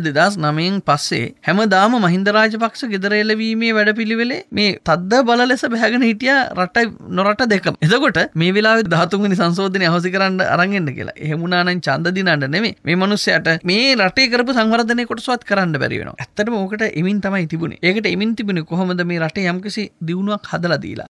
දෙදස් නමයෙන් පස්සේ හැමදාම මහින්ද රාජපක්ෂ ගෙදර එලවීමේ වැඩපිළිවෙලේ මේ තද්ද බල ලෙස බැහැගෙන හිටිය රට නොරට දෙකම. එතකොට මේ වෙලාවේ 13 වෙනි සංශෝධනය අහෝසි කරන්න අරන් එන්න කියලා. එහෙමුණානම් ඡන්ද දිනන්න නෙමෙයි. මේ මිනිස්සයාට මේ රටේ කරපු සංවර්ධනය කොටසවත් කරන්න බැරි වෙනවා. ඇත්තටම ඕකට එමින් තමයි තිබුණේ. ඒකට එමින් තිබුණේ කොහොමද මේ රටේ යම්කිසි දියුණුවක් හදලා දීලා.